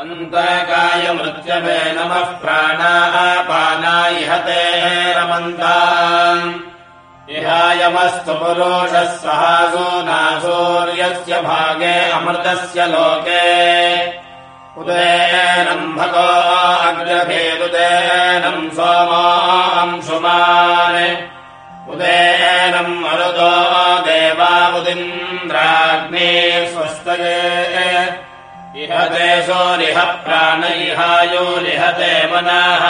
अन्तकायमृत्यमे नमः प्राणापाना इहते रमन्ता इहायमस्तु पुरोषः सहासो नासूर्यस्य भागे अमृतस्य लोके। उदेनम्भको अग्रभेदुदेनम् सोमांशुमान् देशोरिह प्राणैहायो लिहते मनाः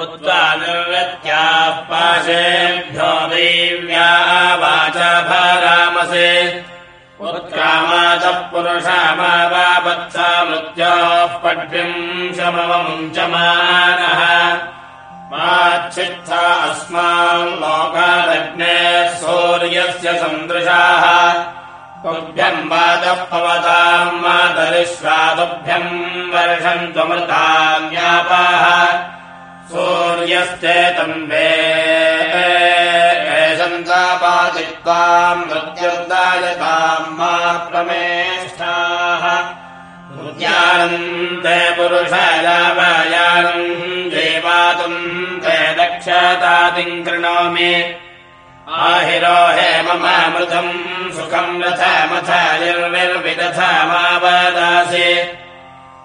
उत्त्वानिर्वत्याः पाशेभ्यो दैव्या वाचाभारामसे उत्क्रामाचः पुरुषामा वा वत्सा मृत्योः पड्भिम् शमवमुञ्चमानः माच्छित्था अस्मान् लोकादग्ने सूर्यस्य सन्दृशाः तुभ्यम् वादः पवताम् मातरिश्वातुभ्यम् वर्षम् त्वमृतान्यापाः सूर्यश्चेतम् वे मृत्युर्दायताम् मा प्रमेष्ठाः ते पुरुषायावायानम् देवातुम् ते दक्षतातिम् कृणोमि आहिरो हे ममामृतम् सुखम् रथमथ निर्विर्विदथ मावदासि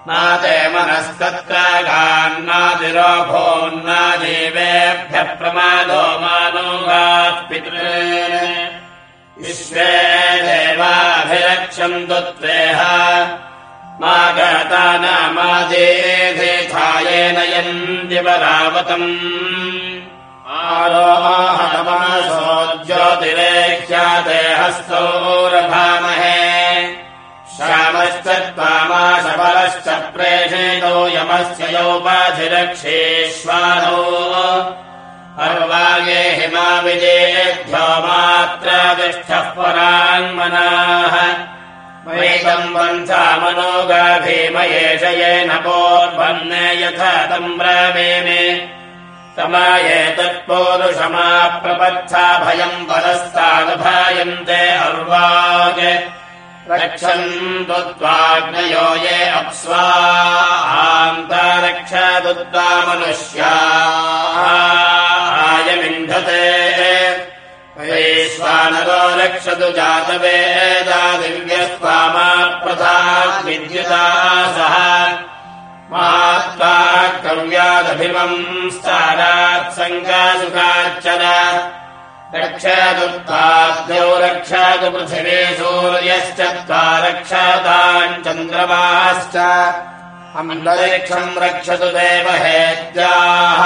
नाते मनस्तत्र गान्नादिरोभोन्नादेवेभ्यः प्रमादो मानोगाः पितृ। विश्वे देवाभिरक्षन्तु त्वेह मा गाता नामादेधेथायेन यन्दिवरावतम् ज्योतिरेख्याते हस्तौरभामहे श्यामश्च त्वामाशबलश्च प्रेषितो यमस्य योपाधिरक्षेष्वानो अर्वागे हिमाविजेभ्यो मात्रादिष्ठः पराङ्मनाः। वैतम् वंसामनो गाभीमयेष येन पोर्भन्ने यथा तम् ब्रवीमि तमायेतत्पूरुषमाप्रपत्था भयम् परस्तादभायन्ते अर्वाग। रक्षन्तु त्वाग्नयो ये अप्स्वान्तारक्षतु त्वा मनुष्यायमिन्धते वैश्वानरो रक्षतु जातवेदा दिव्यस्त्वामा प्रथा विद्युता सह मा सङ्गासुखाच्चर रक्षादुत्ताद्यौ रक्षातु पृथिवे सूर्यश्च त्वा रक्षाताम् चन्द्रमाश्च। अमृतरिक्षम् रक्षतु देवहेत्याः।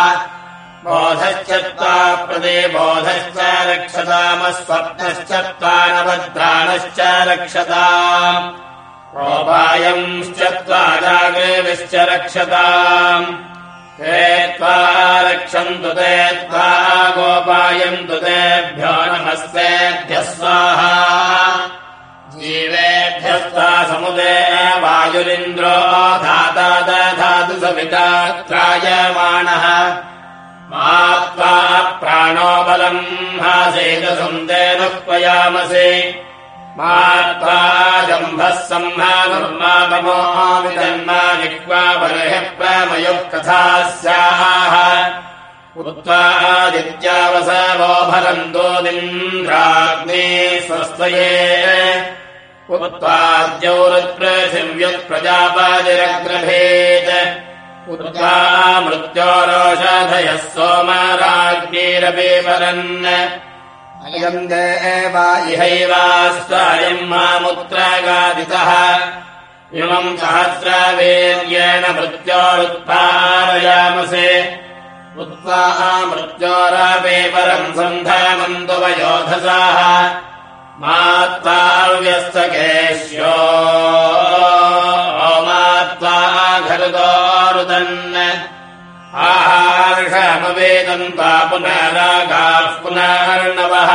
बोधश्च त्वा प्रदे बोधश्च रक्षतामस्वप्नश्च त्वा नवद्राणश्च रक्षताम् रोपायंश्च त्वा जागृविश्च रक्षताम्। ते त्वा रक्षन्तु ते त्वा गोपायन्तु तेभ्यो नमस्तेभ्यः स्वाहा। जीवेभ्यस्ता समुदे वायुरिन्द्रो धाता दधातु सविता त्रायमाणः। मा त्वा प्राणो बलम् हासेदसुन्देनः पयामसे मा त्वा जम्भः सम्मानुर्मापमो विजन्मा जिह्वा बर्हिः प्रमयुः कथा स्याः उत्त्वादित्यावसवो भरन्तोदिन्द्राग्ने स्वस्तये उत्त्वाद्यौरुत्पृथिव्युत्प्रजापादिरग्रभेत् उत्त्वा मृत्योरोषधयः सोमराज्ञीरपि परन् अयम् देवा इहैवास्त्वायम् मामुत्रागादितः इमम् सहस्रवीर्येण मृत्योरुत्पारयामसे। उत्त्वा मृत्योरापे परम् सन्धामन्तु वयोधसाः। मा त्वाव्यस्तकेश्यो मा त्वा घरुदोरुदन् आहार्षमवेदम् त्वा पुनरागाः पुनर्नवः।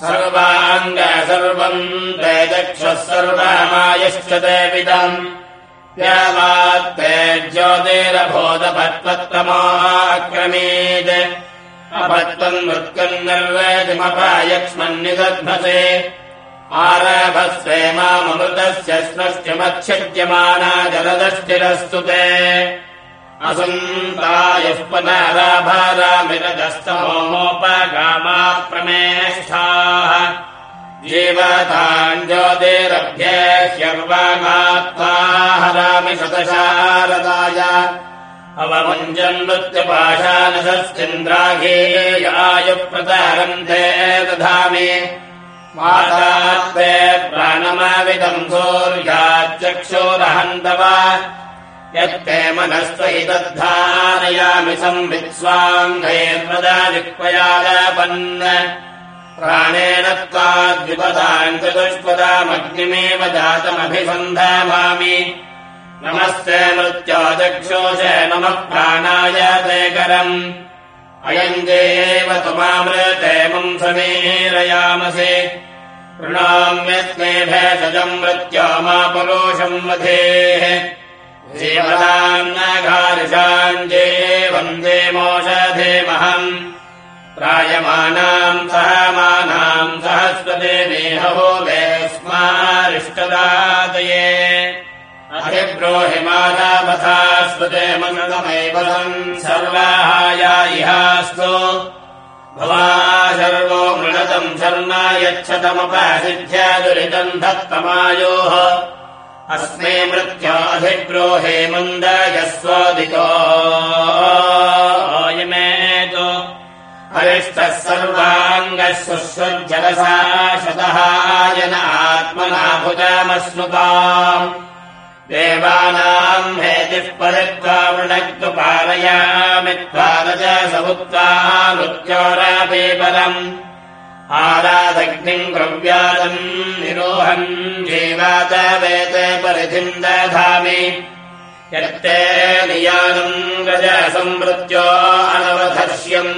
सर्वाङ्ग सर्वम् ते चक्षुः सर्वमायश्च देविदम् यावात्ते ज्योतिरभूतपत्वत्तमोऽक्रमीत् अपत्वम् मृत्युम् निर्वेदिमपायक्ष्मन्निदध्मसे। आरभस्वे मामृतस्य स्मश्चमच्छिद्यमाना जलदश्चिरस्तु ते असन्तायुः पुनराभारामिरदस्तमोपगामा प्रमेष्ठाः जीवताञ्ज्योतिरभ्ये ह्यर्वामात्मा हरामि शतशारदाय। अवमुञ्जन् मृत्युपाशानशश्चिन्द्राघेयायुप्रतारन्ते दधामि। मातात्ते प्राणमाविदम् सूर्याच्चक्षोरहन्तव यत्ते मनस्त्वयि तद्धारयामि संवित्स्वाङ्गैर्मदाजिक्वयालापन् प्राणेन त्वाद्विपदाम् चतुष्पदामग्निमेव जातमभिसन्धामामि। नमस्ते मृत्योदक्षोष नमः प्राणाय ते करम् अयम् मम् समीरयामसे। प्रणाम्यस्मे भेषजम् मृत्यो मा पुरोषम् वधेः जीवदान्नघारिषाञ्जे वन्दे मोषधेमहम् प्रायमानाम् सहमानाम् सहस्वते मेहो वे स्मारिष्टदातये अधिब्रोहि मातापथास्वते मङ्गलमेव सर्वाहाया इहास्तु भवा सर्वो मृणतम् शर्म यच्छतमपासिद्ध्या दुरितम् धत्तमायोः अस्मे मृत्याधिब्रोहे मन्दायस्वादितोयमेतो हरिष्टः सर्वाङ्गः सुस्वज्जलसा शतहायन आत्मना भुजामश्नुताम् देवानाम् हेतिः परित्वा वृणक्तु पालयामि त्वा रज समुत्वा मृत्योरापे परम् आरादग्निम् द्रव्यादम् निरोहम् जीवात वेते परिधिम् दधामि यत्ते नियानम् गज संवृत्यो अनवधर्ष्यम्।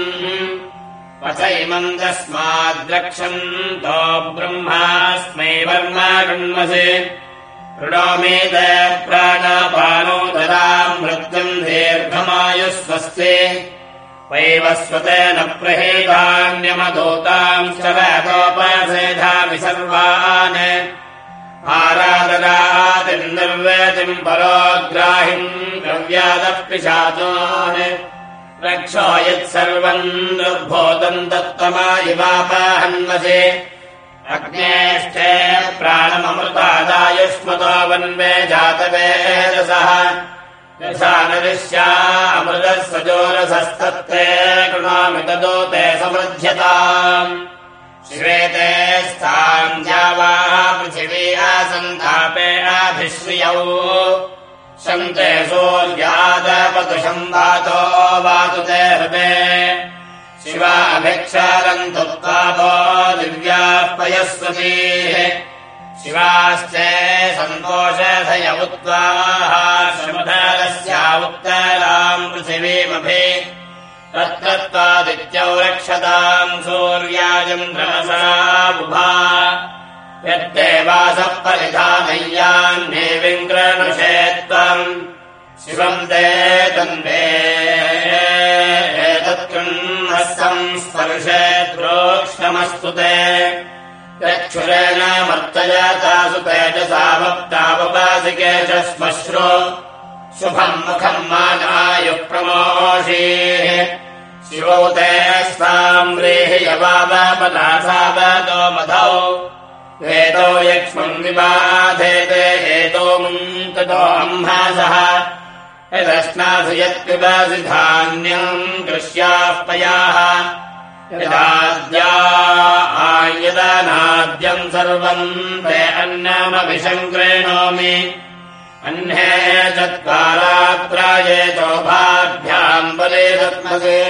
वचैमम् तस्माद्रक्षम् तो ब्रह्मास्मै वर्मा गृह्मसे ृणोमे प्राणापानोदराम् मृत्युम् दीर्घमायुः स्वस्ते वैवस्वतेन प्रहेतान्यमदूताम् शरतोपसेधामि सर्वान्। आराधनादिर्निर्वेतिम् परोग्राहिम् द्रव्यादः पिशाचान्। रक्षो यत्सर्वम् निर्भूतम् दत्तमायिवापाहन्वसे अग्नेष्ठे प्राणममृतादायुष्मतो वन्मे जातवेदसः यथा नरिष्या अमृतः सजोरसस्तत्ते कृणामि तदो ते समृध्यताम्। श्वेते स्थाम् जावाः पृथिवी आसन्तापे आभिश्रियौ शन्ते सूर्यादपतुषम् वातो वातु ते हृदे। शिवाभिक्षालन्तु तापो दिव्याः पयस्वतीः शिवाश्चे सन्तोषधय उत्त्वाः श्रमधारस्या उत्तराम् पृथिवीमभि तत्रत्वादित्यौ रक्षताम् सूर्याचन्द्रमसा बुभा यद्देवासः परिधानय्यान्ये विङ्ग्रणुषे त्वम् शिवम् ते तन्वे संस्पर्शे द्रोक्षमस्तु ते यक्षुरेण मर्तजातासु तेजसा भक्तावपासिके च श्मश्रु शुभम् मुखम् मानायुः प्रमोषीः शिवौ ते स्वाम्रेः यवापदासावतो मधौ हेतो यक्ष्मम् विबाधेते हेतो मुङ्कतो अम्भासः यदश्नासु यत्पिबासि धान्यम् कृष्याः पयाः यदाद्या आयदानाद्यम् सर्वम् ते अन्नमभिशङ्क्रेणोमि अह्ने चत्कारात्रायेतोभाभ्याम् बले दत्मसे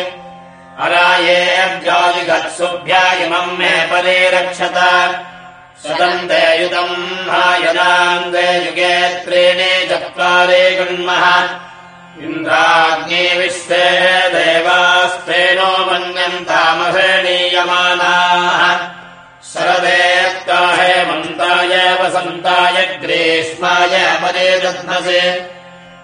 अरायेऽभ्यादिगत्सुभ्या इमम् मे परे रक्षत। शतम् ते युतम् हायदाम् ते युगे त्रीणि चत्वारे गृह्मः इन्द्राग्ने विश्वे देवास्तेनो शरदेत्ताहे मन्ताय वसन्ताय ग्रीष्माय परे दध्मसे।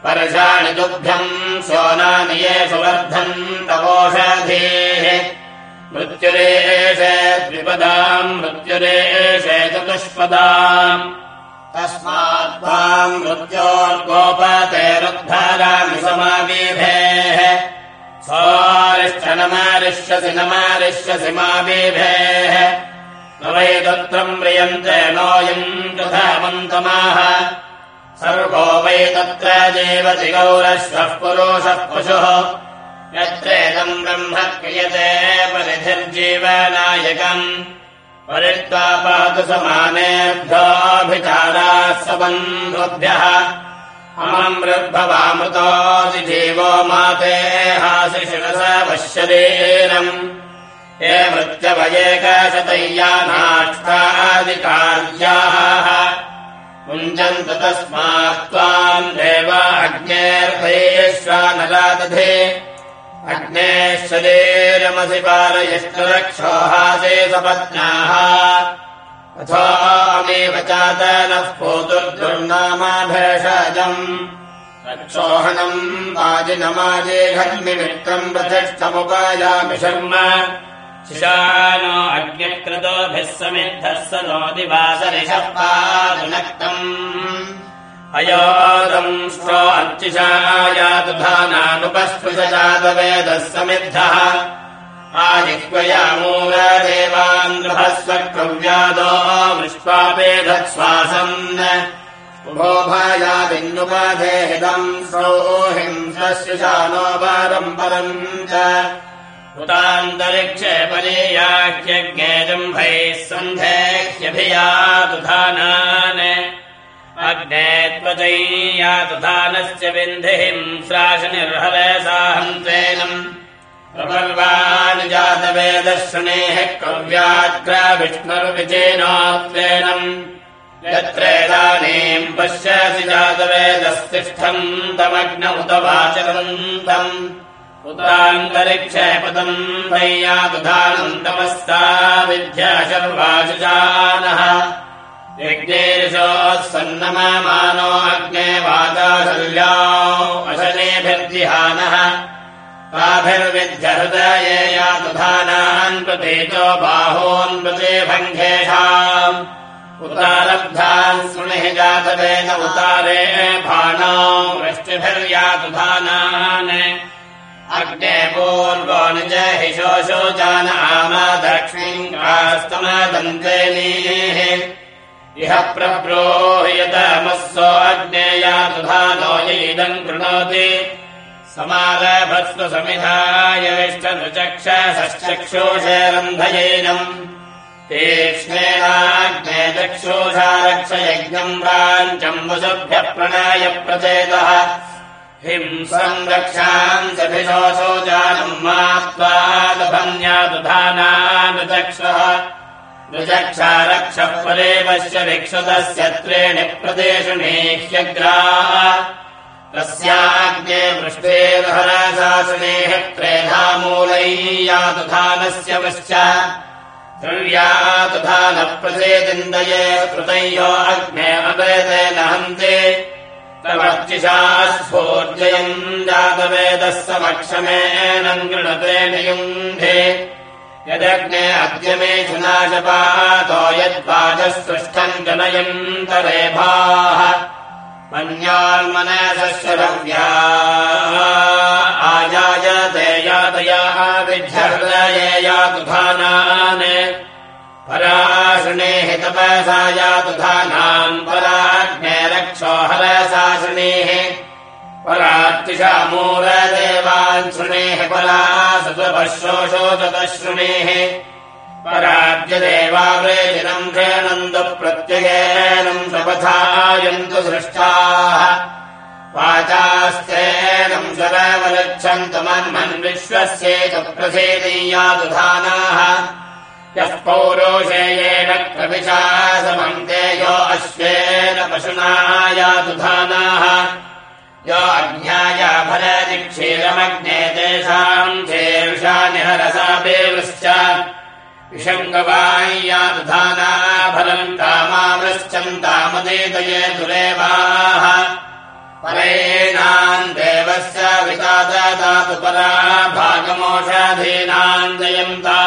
वर्षाणि तुभ्यम् सोनानि ये सुवर्धन् तवोषधीः मृत्युरेषे द्विपदाम् मृत्युरेषे चतुष्पदाम् समाविभेः। स्वारिश्च न मारिष्यसि न मारिष्यसि माविभेः। न वै तत्रम् म्रियन्ते नोऽयम् मन्तमाः सर्वो वै तत्र जीवति गौरश्वः पुरुषः पशुः। यत्रेदम् ब्रह्म क्रियते परिधिर्जीवनायकम् परित्वा पातु समानेभ्योऽभिचाराः सबन्धुभ्यः अमृद्भवामृतोऽधिजीवो माते हासि शिरसा पश्यदेरम् हे मृत्यवयेकशतय्यानाष्टादिकार्याः मुञ्जन्तु तस्मात् त्वाम् देव अग्नेर्भयेष्वानरादधे अग्नेश्वरेरमसि पारयष्टरक्षोहासे सपत्न्याः अथोमेव चातनः पोतुर्दुर्नामा भेषजम् रक्षोहणम् प्रतिष्ठमुपायामि शर्म। शिशानो अग्निकृतोभिः समिद्धः स नो दिवासरिषः पादनक्तम् अर्चिषायातु धानानुपस्पृशजातवेदः समिद्धः आजिह्वयामूलदेवान्द्रभस्वक्रव्यादो विश्वापेधत्श्वासन् उभो भायादिन्नुपाधेहिदम् श्रोहिंसशिशानो वारम् परम् च उतान्तरिक्षे परीयाख्यज्ञेजम्भैः सन्धेह्यभियातु धानान् अग्ने त्वचैयातु धानस्य विन्धिम् श्राशनिर्हलसाहन्त्वेनम् प्रपर्वान् जातवेदश्रनेः कव्याग्राविष्णुर्विचेनोत्वेनम् यत्रेदानीम् पश्यसि जातवेदस्तिष्ठम् तमग्न उत वाचरन्तम् उतान्तरिक्षे पदम् वैयादुधानम् तमस्ता विद्या शर्वाशजानः यज्ञेर्षोः सन्नममानो अग्ने वाताशल्या अशनेभिर्जिहानः ताभिर्विध्यहृदये यातुधानान् प्रतीतो बाहोन्वते भङ्गेषाम्। उतारब्धान् स्मृणिः जातवेन उतारे भाणो वृष्टिभिर्यातुधानान् अग्ने पूर्वो निज हि शोशो जान आमा दक्षिणीकास्तमदन्तेनीः इह प्रब्रोह्यतमस्सो अग्नेयातुधानो यैदम् कृणोति। समारभस्व समिधाय विष्टनुचक्षसश्चक्षुषेरन्धयेनम् तीक्ष्णेनाग्ने चक्षुषा रक्षयज्ञम् वाञ्चम् वसुभ्यः प्रणाय प्रचेतः। हिंसम् रक्षांसभिशोऽसो जानम् मा त्वादभन्यादुधानानुचक्षः नुचक्षा रक्षः परे पश्य विक्षुतस्य त्रीणि प्रदेशुणेह्यग्रा तस्याग्ने वृष्टेर्हरशासनेः त्रेधामूलैयातुधानस्य वश्च द्रव्यातुधानप्रसेदिन्दये कृतयो अग्ने अवेदेन हन्ते तवर्चिषा स्फोर्जयम् जातवेदः समक्षमेनम् गृणते नियुन्धे यदग्ने अद्य मे सुनाशपातो यद्वाचस्पृष्टम् जनयन्तरेभाः मन्यान्मनसश्रव्या आजायते यातयाः विध्यहृदये यातुधानान्। पराशृणेः तपसा यातुधानाम् पराग्ने रक्षो हरसाशृणेः परात्तिषामूलदेवान् शृणेः परा सुतपशोषोचतशृणेः पराज्यदेवावृजिनम् धेनन्दु प्रत्ययेनम् शपथायन्तु सृष्टाः। वाचास्तेनम् शरवलच्छन्तु मन्मन् विश्वस्येत प्रसेदीयादुधानाः। यः पौरोषेयेण प्रविशा समन्ते यो अश्वेन पशुना यादुधानाः यो अज्ञाया फलदिक्षीरमग्ने तेषाम् शेर्षा निहरसापेवश्च विषङ्गवाय्यादुधाना फलम् तामावृश्चम् तामदेतये दुरेवाः। परेणाम् देवस्य विता दातु परा भागमोषाधीनाम् जयन्ता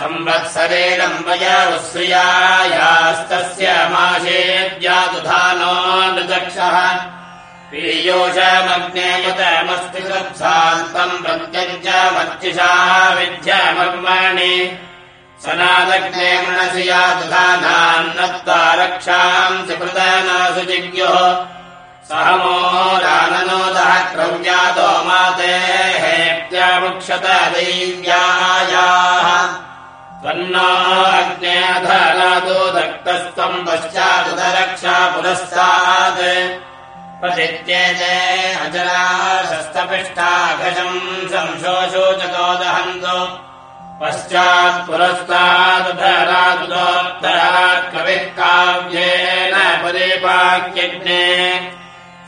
संवत्सरेणम् वयवश्रियायास्तस्य माशेद्यादुधानो नृदक्षः पीयूषमग्नेयुतमस्ति सत्सान्तम् प्रत्यञ्च मर्चिषा विद्यमर्माणि मनसि यादुधानान्नत्वा रक्षांसि प्रदानासु जिज्ञुः। सहमो राननोदः क्रव्यादो मातेहेत्यामुक्षत दैव्यायाः त्वन्नो अग्नेऽधरादो दत्तस्त्वम् पश्चादुदरक्षा पुरस्तात् प्रसित्येते अजराशस्तपिष्टाघशम् संशोषोचतो दहन्तो पश्चात्पुरस्तादुधरादुदोत्तरात् कविः काव्येन परिपाक्यज्ञे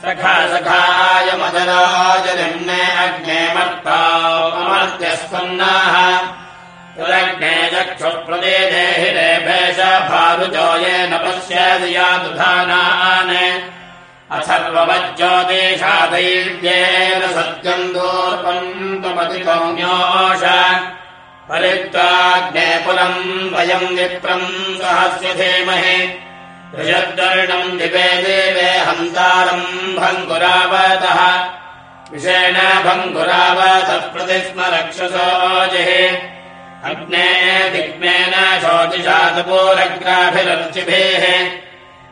सखा सखायमदराजनिम्ने अग्ने मर्तामर्त्यस्पन्नाः तुरग्ने चक्षुप्रदे देहि रेभेश भारुजो येन पश्यदियादुधानान् अथर्वमज्योतिषादैर्येन सत्यम् दोर्पन्तमतिकौन्योष परित्वाग्ने पुलम् वयम् विप्रम् सहस्य धीमहि। ऋषद्वर्णम् दिवे देवे हन्तारम् भङ्गुरावतः। विषेण भङ्गुरावतः प्रति स्म रक्षसोजिः अग्ने दिग्मेन शोचिषादपोरग्राभिरर्चिभिः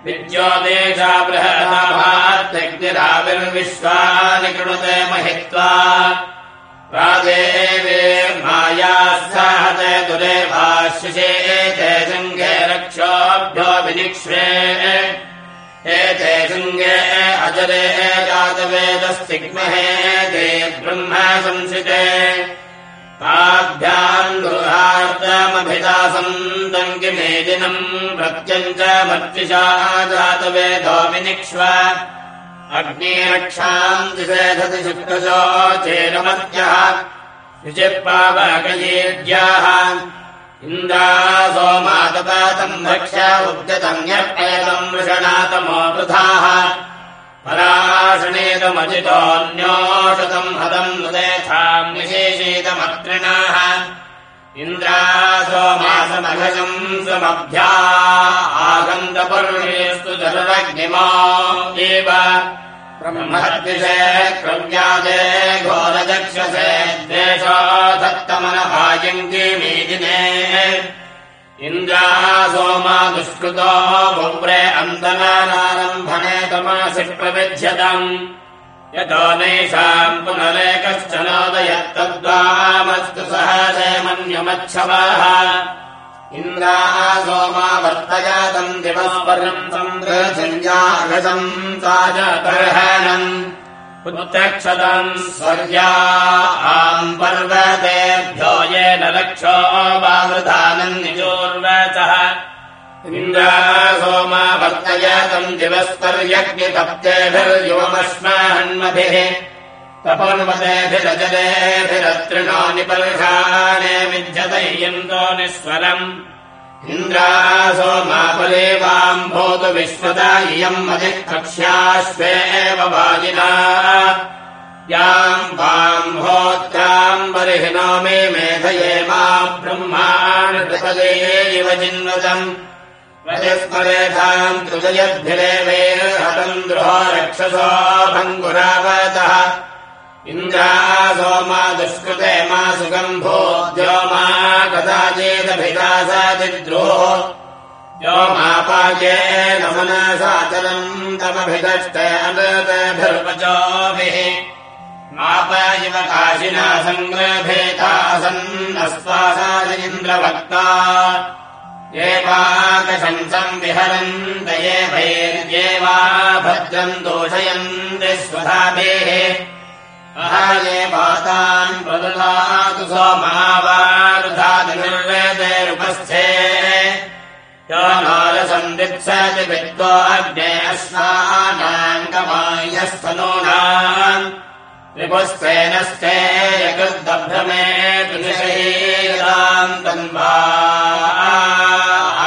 विद्योदेशा बृहदाभात्यग्निराविर्विश्वानि कृणुते महित्वा प्रादेवे मायास्साहते दुरेभाशिषेते शृङ्गे रक्षोभ्यो विनिक्ष्वे। एते शृङ्गे अजरे जातवेदस्तिग्महे ते ब्रह्म संसिते गृहार्दमभिदासम् किमेदिनम् प्रत्यम् च मर्चिषा जातवेदो विनिक्ष्व अग्निरक्षाम् दिशेधति शुक्रशो चेरमत्यः शुचिपावकयेज्याः इन्द्रासोमातपातम् भक्ष उद्यतम् न्यप्येतम् वृषणातमो वृथाः पराशनेतमजितोऽन्योषतम् हतम् नुदेथाम् निशेषेतमत्रिणाः इन्द्रासोमासमघशम् स्वमभ्या आगन्तपर्वेस्तु जलरग्निमा एव। ब्रह्मद्विषे क्रव्यादे घोरचक्षसे द्वेषो दत्तमनभायङ्गे इन्द्रा सोमा दुष्कृतो भुव्रे अन्तनानारम्भणे तमासि प्रविध्यतम् यतो नैषाम् पुनरेकश्चनोदयत्तद्वामस्तु सहसे मन्यमच्छवः इन्द्रा सोमा वर्तयातम् दिवस्परम् सन्द्रसञ्जागतम् ताजतर्हणम् उत्तक्षतम् स्वर्या आम् पर्वतेभ्यो येन रक्षो वावृधानम् निजोर्वचः इन्द्रा सोमा वर्तयातम् दिवस्पर्यज्ञतप्तेभिर्युवमश्माहन्मभिः तपोन्वतेभिरजलेभिरतृणो निपर्षाणे विद्यतयन्तो निःस्वरम् इन्द्रासोमापलेवाम् भूतु विश्वता इयम् मदिकक्ष्याश्वेव वाजिना। याम् वाम् भोत्राम् बर्हिनो मे मेधये मा ब्रह्माणपदे इव जिन्वतम् रजस्मरेधाम् त्रिजयद्भिरेवैर्हतम् द्रोहो रक्षसो भङ्गुरावतः इन्द्रा सोमा दुष्कृते मा सुगम्भोद्यो मा कदाचिदभिदासादिद्रोः यो मापाये न मनसाचलम् तमभिदष्टे अनृतभिर्वचोभिः माप इव काशिना सङ्ग्रभेतासन्नस्वासादिन्द्रभक्ता ये पाकशंसम् विहरन्त ये भैर्ये वा भद्रम् दोषयन्ति स्वधाभिः प्रददातु सोमावारुधादिनिर्वेदैरुपस्थे यो नारसन्दित्सति विद्वो अग्ने अश्वानाङ्कमायस्तनूनाम् रिपुस्तेनस्ते यकृद्दभ्रमे तुनिशैरान्तन्वा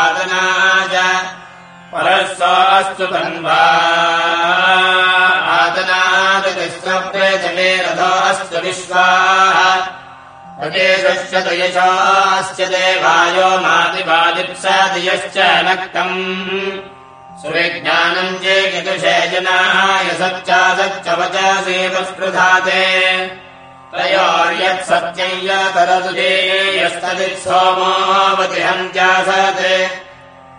आदनाज परस्वास्तु तन्वा आदनादतिस्वप्रे जले अस्तु विश्वाः। प्रदेशस्य यशास्य देवायो मातिपादिप्सादियश्च नक्तम्। सुविज्ञानम् चेकितुषे जनाय सच्चासच्च वचासे संस्पृधाते तयोर्यत्सत्यम् यतरतुजेयस्तदित् सोमोऽवतिहन्त्यासत्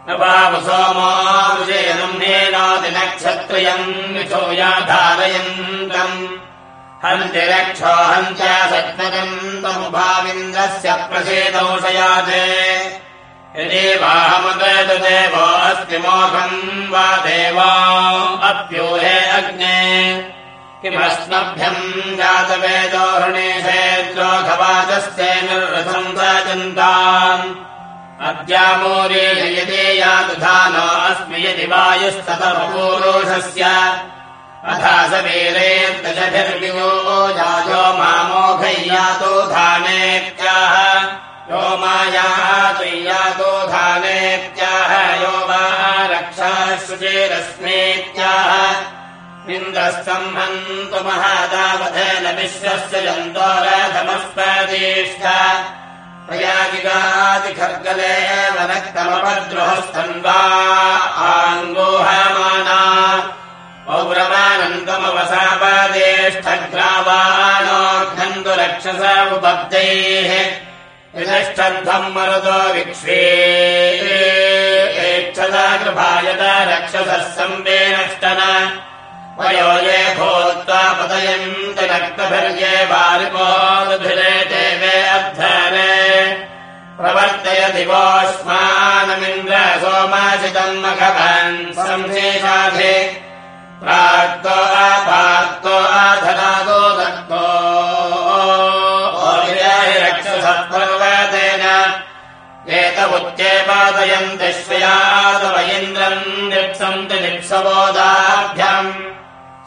न पाप सोमोऽविजयनम् नेनादिनक्षत्रियम् मिथो याधारयन्तम् हन्ति रक्षो हन्त्या सत्मदन्तमुभाविन्द्रस्य प्रसेदौषयाते यदेवाहमदेवो अस्ति मोघम् वा देवा अप्यूहे अग्ने। किमस्मभ्यम् जातवेदोहृणेशेद्रोघवाचस्ते निर्रथम् राजन्ताम् अद्यामूरे यातुधानो अस्मि यदि वायुस्ततपूरोषस्य अथा स वीरेर्दशभिर्वियो जायो मामोघय्यातो धानेत्याह यो मायातुय्यातो धानेत्याह यो वा रक्षा शुचेरस्मेत्याह इन्द्रस्तम् हन्तु महादावधेन विश्वस्य जन्तोरथमस्पदीष्ठ प्रयागिगादिखर्गले वनक्तमपद्रुहस्तन्वा आङ्गोहमाना। पौरमानन्दमवसापदेष्ठग्रावाणोऽघ्नन्तु रक्षस उपब्दैः विनष्टध्वम् मरुतो विक्ष्वेक्षदा कृभायत रक्षसः ये भूत्वा पतयन्ति रक्तभिर्ये वारिपोदभिरे दिवोऽस्मानमिन्द्र सोमासितम् मघवन् संशेषाधे प्राक्तो अपाक्तो अधनादो दत्तो। रक्षसत्पर्वतेन एत उच्चेपादयन्ति श्रयादव इन्द्रम् निप्सन्ति निप्सवोदाभ्याम्।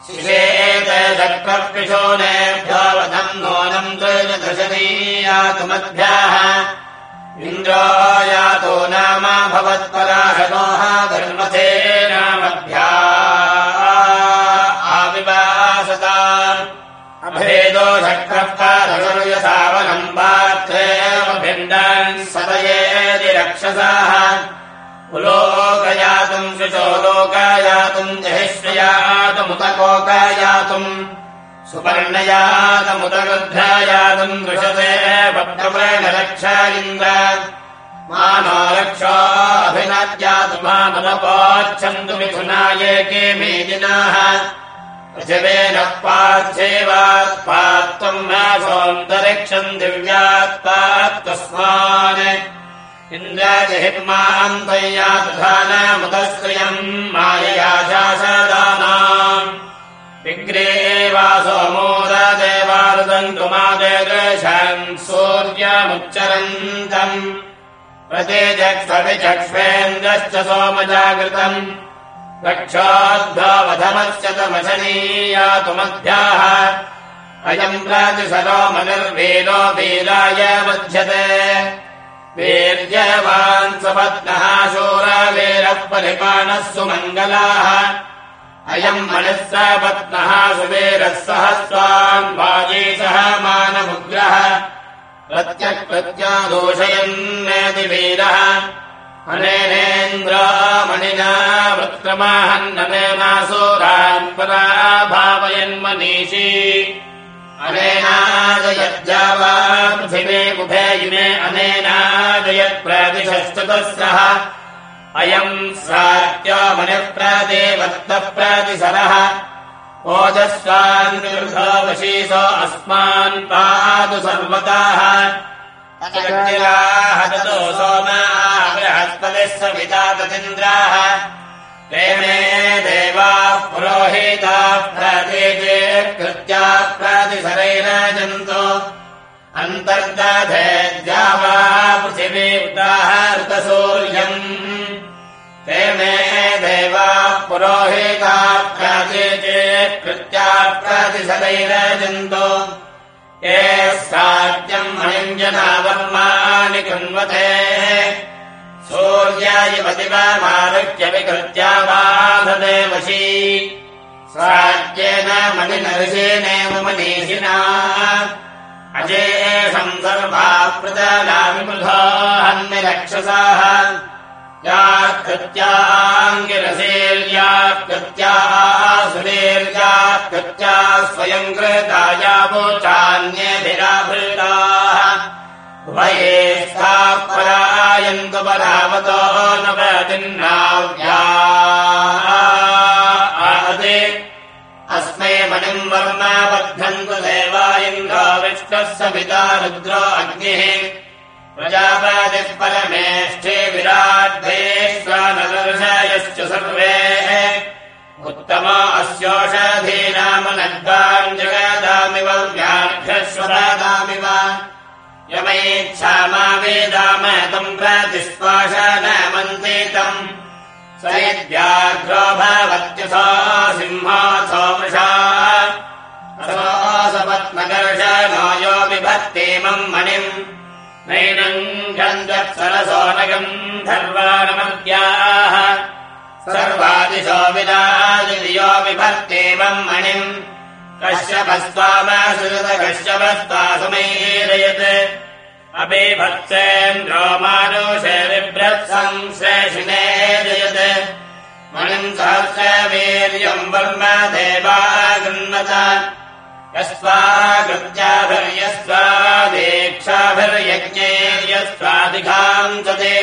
शिशेत चक्रपिशोनेभ्यो वदम् नूनम् त्रयदशनीयातुमद्भ्यः इन्द्रो यातो नाम भवत्पराशनोः धर्मथे नामभ्या आविवासता। अभेदो चक्रप्तारयसावनम् पात्रेऽभिण्डन् सदयेदि रक्षसाः। पुलोकयातुम् शुचो लोकायातुम् जहिष्यातमुतकोकायातुम् सुपर्णयातमुतगृध्रायातुम् दृशते भक्तप्रेणरक्षा इन्द्र। मानो रक्षोऽभिनद्यातु मामनपोच्छन्तु मिथुनाये के मेदिनाः। पृथिवेन पार्थेवात् पात्त्वम् नासोऽन्तरिक्षम् दिव्यात् पात्तस्मान् इन्द्राजहिर्मान्तय्यातुधानामुतस्त्रियम् मायया शासदानाम् विग्रे वासो मोददेवारुदम् कुमादेशम् सूर्यमुच्चरन्तम् प्रतेजक्ष्विचक्ष्वेन्द्रश्च सोमजागृतम् रक्षोद्भवधमस्य तमशनीयातुमध्याः अयम् प्रातिसरोमनिर्वीरो वीराय मध्यते वीर्यवान् स्वपत्नः शूरवीरः परिपाणः सुमङ्गलाः अयम् मणिः सपत्नः सुवीरः सह स्वान् वाजी सह मानमुग्रः प्रत्यक्प्रत्या दोषयन्नेतिवीरः अनेनेन्द्रामणिना वृत्रमाहन्ननेनासूरान् परा भावयन्मनीषी पृथिवे उभे इमे अनेनाजयत्प्रतिशश्चतस्रः अयम् स्वात्यो मणिप्रदेवत्तः प्रतिसरः ओजस्वान्निर्भवशीसो अस्मान् पादु सर्वताः। हतो सोमाः बृहस्पतिः सविता तदिन्द्राः। प्रेमे देवाः पुरोहिताः प्रतेजे कृत्या प्रतिसरैरजन्तो अन्तर्दधेद्यावा पृथिवी उताः ऋतसूर्यम् ते मे देवाः पुरोहिताः प्रातेजे कृत्या प्रतिसरैरजन्तो ये साध्यम् मणिञ्जनावर्माणि कृण्वते। सूर्यायिपतिमारुह्यविकृत्या बाधते वशी स्वाद्येन मणिनर्षेणेव मनीषिणा। अजेषम् सर्वा प्रदलामिमृधाहन्निरक्षसाः या कृत्याङ्गिरसेर्या कृत्याः सुरेर्या स्वयम् कृताया वोचान्यभिराभृताः उभये परायन्तु परावतो न वदिन्नाव्या अस्मै मणिम् वर्मा बद्धन्तु देवा इन्द्रो विष्णः सविता रुद्रो अग्निः। प्रजापादिः परमेष्ठे विराड्भयेष्वानदर्शयश्च सर्वे उत्तमा अस्योषधीनामनद्वाम् जगदामिव व्याभ्यश्वरादामिव यमैच्छा मा वेदाम तम् प्रतिष्पाशनमन्तेतम् स यद्व्याघ्रो भवत्यसो सिंहासो मृषा। यो विभक्तेमम् मणिम्। नैनम् गन्धत्सरसोनगम् धर्वाणमद्याः सर्वादिशो विदादियो विभक्तेमम् मणिम्। कश्यपस्त्वामासुत कश्यपस्त्वासुमैरयत् अपिभत्सेन्द्रो मानुषे विभ्रत्सम् श्रेषिणे जयत्। मणिम् सहस्रवीर्यम् वर्म देवा गृह्णत यस्त्वागृत्याभिर्यस्त्वादीक्षाभिर्यज्ञैर्यस्त्वादिघान्तते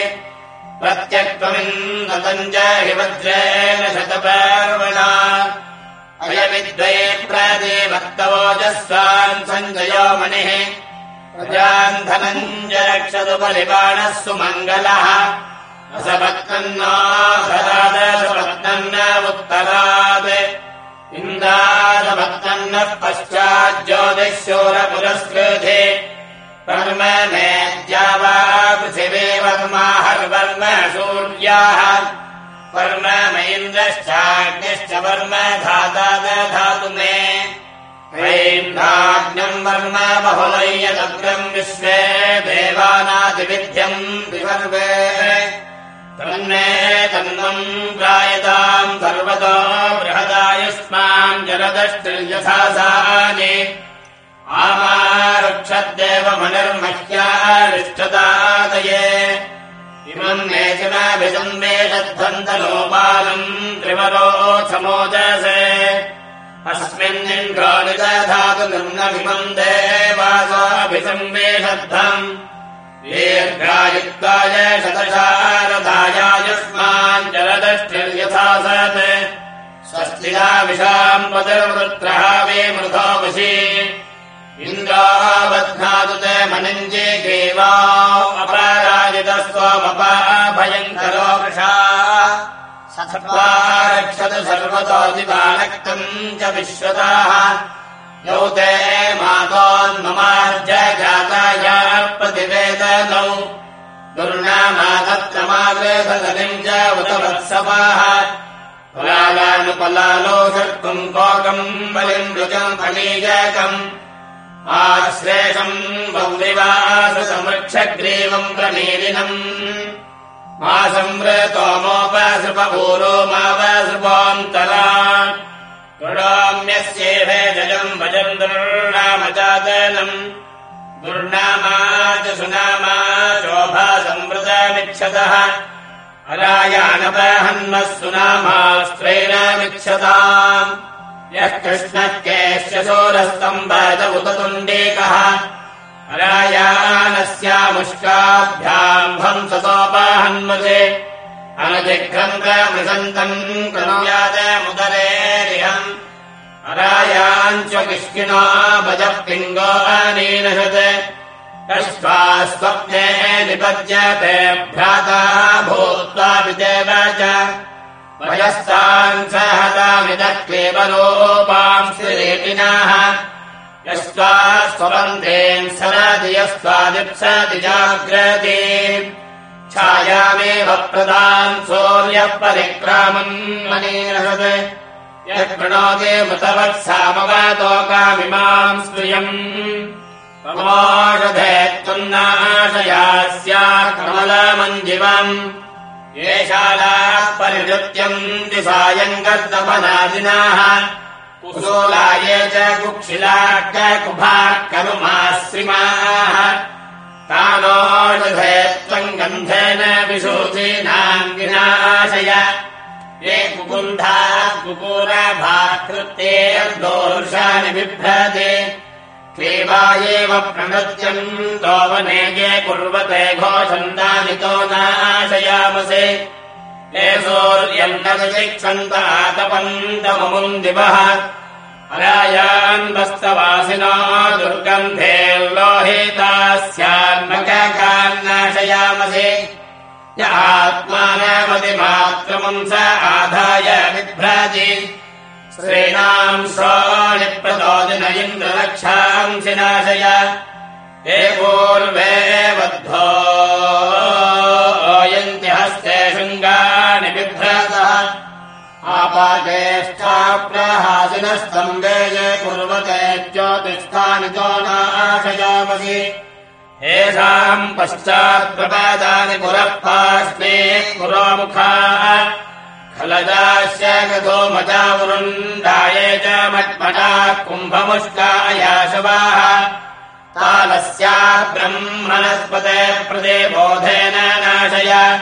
प्रत्यक्त्वमिन्दतम् च हि वज्रेण शतपर्वणा। अयमिद्वये प्रदेवक्तवोजस्वान् सञ्जयो मणिः। प्रजाम् धनम् च रक्षतु परिपाणः सुमङ्गलः। असपत्तन्नाधरादसपत्तन्न उत्तरात्। इन्दादपत्तन्नः पश्चाज्योतिशोरपुरस्कृते कर्म मेद्या वा पृथिवे सूर्याः वर्म मयिन्द्रश्चाग्निश्च वर्म धाता दधातु मे ह्रैन्धाग्न्यम् वर्म बहुलय्यदग्रम् विश्वे देवानादिविध्यम् विवर्वे। तन्मे तन्नम् प्रायताम् सर्वतो बृहदायुष्मान् जलदष्टिर्यथासानि। आमारुक्षद्देवमनिर्मह्यारिष्टदादये इमम् नेचनाभिसन्वेषध्वन्तलोपालम् त्रिवरोऽथमोदसे अस्मिन्निन्द्रानिदधातु निर्नमिमम् देवासाभिसन्वेषद्धम् दीर्घायुक्ताय शतशारदायायुष्मान् जलदष्टिर्यथा सत् स्वस्तिना विशाम् पदर्वृत्रः वे मृतो वशी इन्द्राबध्नातु ते मनिञ्जे ग्रीवा अपराजितस्त्वमपाभयङ्करो वृषा। रक्षतु सर्वतोऽतिबालक्तम् च विश्वताः यौ ते मातोन्ममार्जजाताया प्रतिवेदनौ दुर्नामातत्रमाग्रेधनिम् च उत वत्सपाः पलालानुपलालो शर्कुम् कोकम् बलिम् ऋजम् फलीजकम् आश्लेषम् बौलिवासमृक्षग्रीवम् प्रमीलिनम् मा संवृतोमोपसृपपूरो मावसृपोऽन्तरा कृणाम्यस्येभे जलम् भजम् दुर्नामचादनम् दुर्नामा च सुनामा शोभा संवृतमिच्छतः अरायानपहन्मः सुनामास्त्रैणामिच्छताम् यः कृष्णः केश्य शोरस्तम्भज उत तुण्डीकः अरायानस्यामुष्काभ्याम् हंसतोपाहन्मते अनजिघ्रन्तमृसन्तम् कनुयादमुदरेरिहम् अरायाञ्च किष्किणो भजः पिङ्गो अनीनशत् कष्टा स्वप्ने निपद्यते भ्राता भूत्वापि देव च वयस्तान् सहतामिदः केवलोपाम् श्रीरेपिनाः यस्त्वा स्वबन्धेन् सरति यस्त्वादिप्सति जाग्रति। छायामेव प्रदान् सौर्यः परिक्रामन् मनीरसत् यः कृणोति मृतवत्सामवातोकामिमाम् स्त्रियम्। ममोषधे त्वन्नाशया स्यात् कमलमञ्जिवम् येषालाः परिवृत्यम् दिशायम् कर्तपनादिनाः कुसूलाये च कुक्षिलाट्ट कुभाकरुमाश्रिमाः तानोषधे त्वम् गन्धेन विशोचीनाम् विनाशय। ये कुकुन्धा कुपूरभाकृत्येर्दोषानि बिभ्रते एव प्रणृत्यम् तोवने ये कुर्वते घोषन्दानितो नाशयामसे। ये सूर्यम् न विचिक्षन्त आतपन्तममुम् दिवः अरायान्वस्तवासिनो दुर्गन्धेर्लोहितास्यान्मकान्नाशयामसे य आत्मानमतिमात्रमम् स आधाय बिभ्राति श्रीणाम् श्रोणिप्रदोदिन इन्द्ररक्षांसि नाशय हे यन्ति हस्ते शृङ्गाणि बिभ्रतः आपाकेष्ठाप्रहासिनस्तम्बे ये कुर्वते ज्योतिष्ठानि तो नाशयामसि। येषाम् पश्चात्प्रपादानि पुरः पाश्मे पुरोमुखा मजावरुण्डाये च मट्मटा कुम्भमुष्कायाशवाः। तालस्या ब्रह्मणस्पते प्रदे बोधेन नाशय।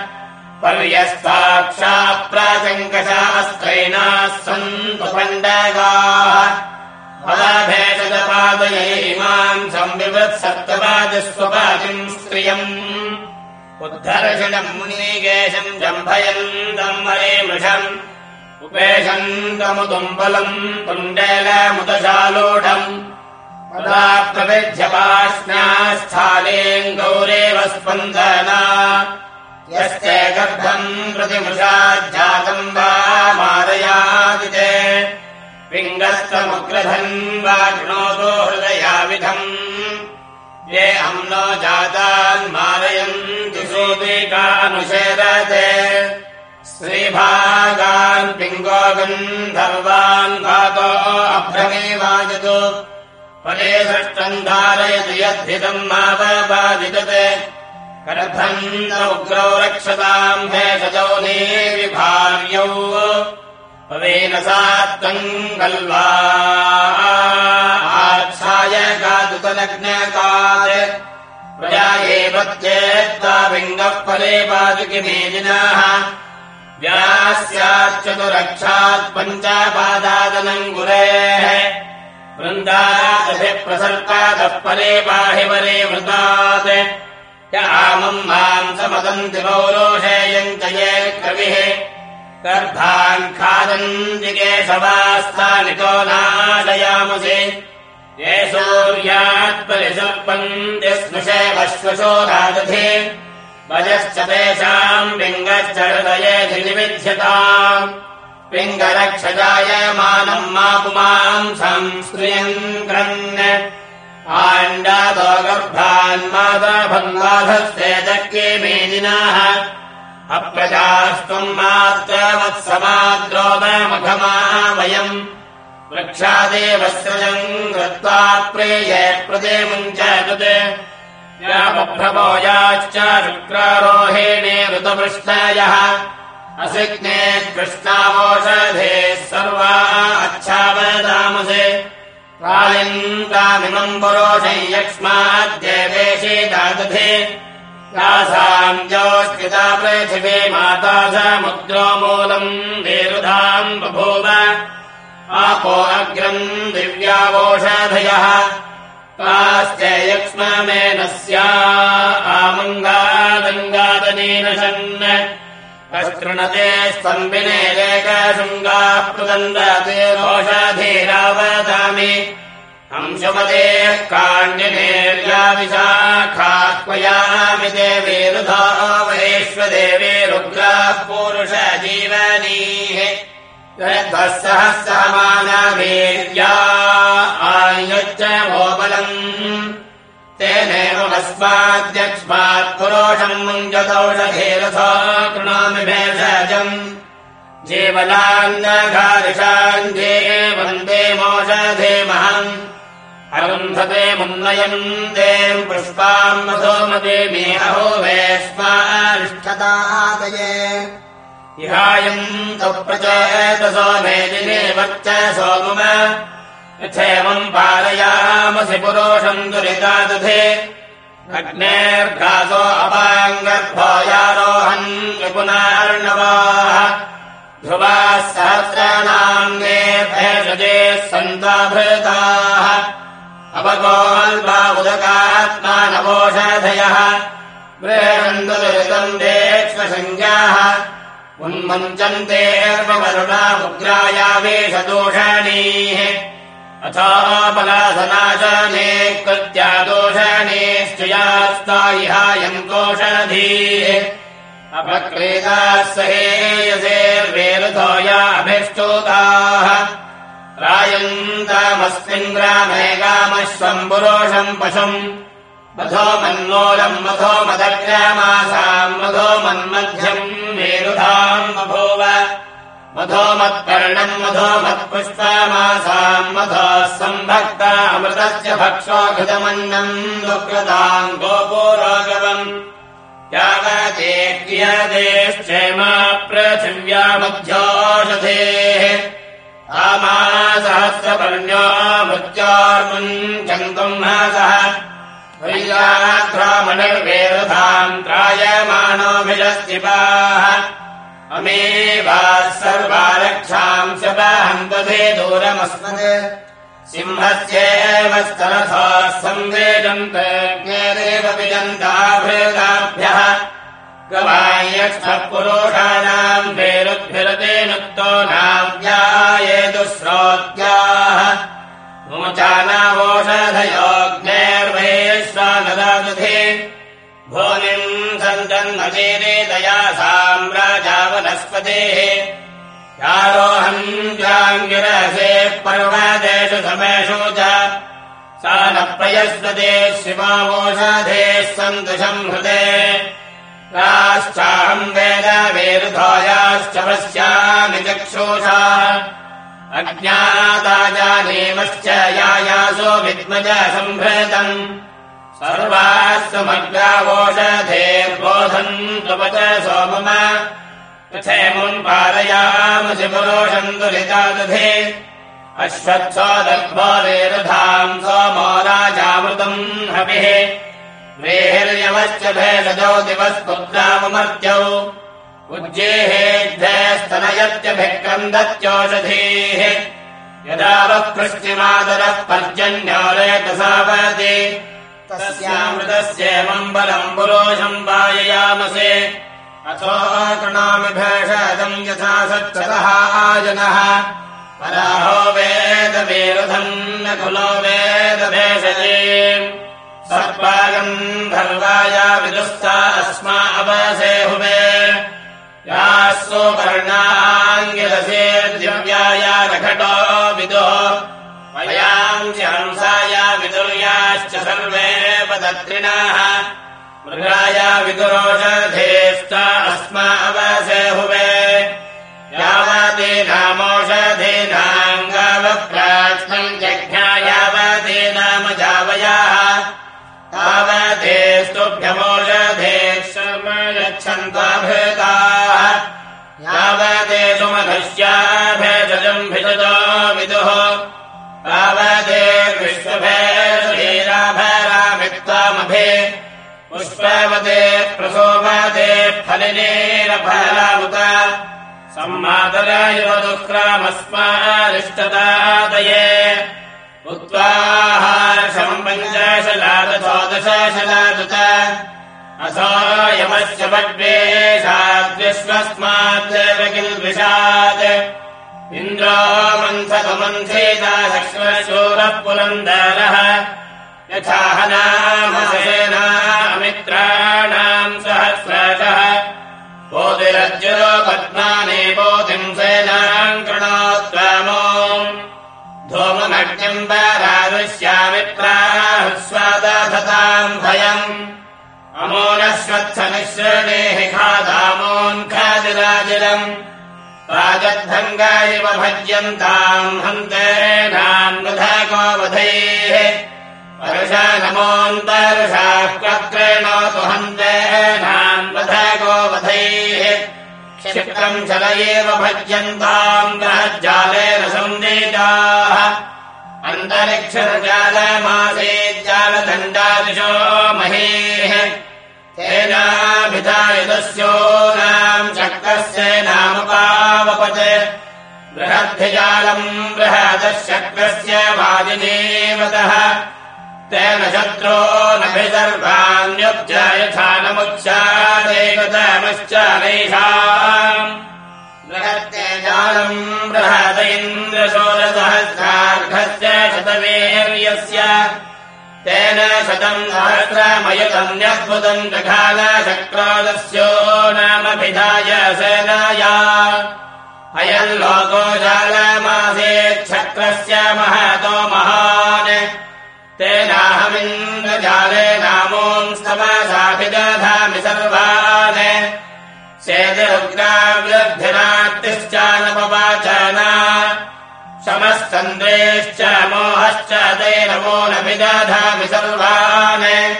पर्यस्ताक्षा प्राचङ्कशास्त्रैणाः सन्तु पण्डगाः। इमाम् संविवत्सप्तपादिस्वपादिम् स्त्रियम् उद्धर्षणम् मुनीकेशम् जम्भयन्तम् हरे मृषम्। उपेशन्तमुदुम्बलम् कुण्डेलमुदशालोढम्। पदा प्रविध्यपाश्नास्थालेम् गौरेव स्पन्दना। यस्ते गर्भम् प्रतिमृषाज्जातम् वा मादयादिते पिङ्गस्तमुग्रधन् वा कृणोतो हृदयाविधम् ये अम्नो जातान् सूतिकानुशेरते श्रीभागान् पिङ्गो गन्धर्वान् घातो अभ्रमेवाजतु फले सृष्टम् धारयति यद्धितम् मावबाधितते। करभन्त उग्रौ रक्षताम् भेषजौ नेविभार्यौ पवेन सा त्वम् कल्वा। आच्छाय गादुतलग्नकात् प्रजा एव चेत्ता बिङ्गः फले पादुकिमेदिनाः व्यास्याच्चतुरक्षात् पञ्चापादादनम् गुरेः। वृन्दादभिः प्रसर्पादः फले पाहि वरे वृतात्। य आमम् माम् समदन्ति पौरोषेयम् च ये कविः गर्भान् खादन्ति नाशयामसि ये सूर्यात् परिसर्पन्ति स्नुषेवश्वशो राजधि वजश्च तेषाम् पिङ्गश्च हृदयेऽधिनिविध्यताम् पिङ्गरक्षजायमानम् मा पुमाम् संस्क्रियम् क्रन् आण्डातो गर्भान् माताभन्वाधस्ते चक्रे मेदिनाः अप्रजास्त्वम् मात्रवत्समाद्रोदमघमा वयम् वृक्षादेव सृजम् कृत्वा प्रेये प्रदेमुञ्चतुत् यापप्रभोजाश्च शुक्रारोहेणे ऋतपृष्ठायः। असिग्ने कृष्णावोषधे सर्वा अच्छावदामसे प्रायन्तामिमम् पुरोषम् यक्ष्माद्यवेशे दादधे तासाम् जोस्कृता पृथिवे माता समुद्रो मूलम् वेरुधाम् बभूव। आपो अग्रम् दिव्यावोषधयः। काश्च यक्ष्ममेनस्या आमङ्गादङ्गादनेन शन्। कस्तृणते स्तम्बिनेरेकशृङ्गाः प्रदन्दते रोषधीरावदामि हंसमतेः काण्यनेर्याविशाखाह्वयामि देवे रुधा वरेष्वदेवे रुद्राः पूरुषजीवनीः सहस्रमानवीर्या आयुच्च भोबलम् तेनेवमस्माद्यक्ष्मात् पुरोषम् मुञ्जतौषधेरथो कृणोमि भेषजम् जीवनान्नघारिषान् वन्दे मोषधेमहम् अरुन्धते मुन्नयम् देम् पुष्पाम् मधोमदे मे अहो वेश्मारिष्ठतादये इहायम् तु प्रचेतसो मेदिने वर्च सोमुम। यथेवम् पालयामसि पुरोषम् दुरितादधे अग्नेर्घासो अपाङ्गर्भोयारोहन् विपुनार्णवाः ध्रुवाः सहस्राणाम् ने भेषजे सन्ताभृताः अपगोल्वा उदकात्मानवोषधयः प्रेरन्दुरितम् देक्ष्मसंज्ञाः उन्मञ्चन्तेर्वरुणामुग्रायावेशदोषाणीः अथा बलासनाशने कृत्या दोषाणेश्चयास्तायिहायम् कोषधीः। अपक्रीताः सहेयसेर्वेरुधोयाभिष्टोताः रायन्तामस्मिन् ग्रामे गामश्वम् पुरोषम् पशुम्। मधो मन्मूलम् मधो मदग्रामासाम् मधो मन्मध्यम् मेरुधाम् बभूव मधो मत्पर्णम् मधो मत्पुष्पमासाम् मधो सम्भक्ता अमृतस्य भक्षोघृतमन्नम् दुःखताम् गोपोरागवम् यावते क्रियतेश्चेमा पृथिव्यामध्योषधेः आमासहस्रपर्ण्यो वैयाघ्रामणर्वेदधाम् त्रायमाणोऽभिरस्तिपाः अमेवाः सर्वा रक्षाम् दूरमस्मत्। सिंहस्येव स्तरथाः संवेदन्त ज्ञेदेव विजन्ताभृताभ्यः गवायक्षः पुरोषाणाम् वेरुद्भिरतेनुक्तो नाव्यायेतु श्रोत्याः सन्तन्नचेदेतया साम्राजा वनस्पतेः यारोहम् जाङ्गिरसे पर्वतेषु समेषु च। सा न प्रयस्वते शिवावोषधेः सन्तु संहृते राश्चाहम् वेद वेरुधायाश्च पश्यामि चक्षुषा। अज्ञाता जानेमश्च यायासो विद्मज सम्भृतम् सर्वास्त्वमग्रावोषधेर्बोधम् त्वच सोमम। यथेमुन् पालयामसि पुरोषम् दुरितादधे अश्वत्सो दर्भोरेरधाम् सोमो राजामृतम् हविः वेहिर्यवश्च भेषजौ दिवस्पुत्राममर्त्यौ उज्जेहेभ्यस्तनयत्यभिक्रन्दत्योषधीः यदा वः पृष्टिमादरः पर्जन्यो रेतसावति तस्यामृतस्येमम् बलम् पुरोषम् वाययामसे अथो यथा सच्चतः आजनः। पराहो वेदमेरुधम् न कुलो वेदभेषजे। सर्पागम् धर्वाया विदुस्ता अस्मा अवसे हुवे। यास्तु मृगाया विदुरोषधेस्ता अस्मा हुवे। फलिनेरफलामुत सम्मातराय दुःक्रामस्मारिष्टदादये उत्त्वाहारशम् पञ्चाशलादशोदशशलादुत अथो यमस्य पड्वेषाद्विश्वस्माद्देव किल्विषात् इन्द्रो मन्थकमन्थेता शक्ष्मशूरः पुरन्दरः यथा स्वादधताम् भयम्। अमोनश्वत्थनिःश्रेणेः खादामोन् खादिराजिरम्। राजद्भङ्गा इव भज्यन्ताम् हन्तेनाम् वधैः। वर्षा नमोऽन्तर्षाः क्रत्रेणोतु हन्तेनाम् वधको वधैः। चित्रम् शल एव भज्यन्ताम् बृहज्जालेन सन्देताः अन्तरिक्षजालमासेज्जालदण्डादिशो महेः। तेनाभिधायुधस्यो नाम् शक्तस्य नामपावपत्। बृहद्भिजालम् बृहदशक्रस्य वाजिनेवतः तेन शत्रो नभिसर्वाण्युब्जायथा नमुच्चादेकतमश्चालैषाम् बृहत्तेजालम् बृहद इन्द्रशोरसहस्रार्घस्य शतम् सहस्रमयुतम् न्यद्भुतम् जघालशक्रोदस्यो नामभिधाय सेनाया। अयम् लोको जालमासेच्छक्रस्य महतो महान्। तेनाहमिन्द्रजाले नामोऽस्तमसाभिदधामि सर्वान्। सेदुग्राव्यभिरार्तिश्चानपवाचना शमस्तन्द्रेश्च मोहश्च तैरमो नभिदधामि सर्वान्।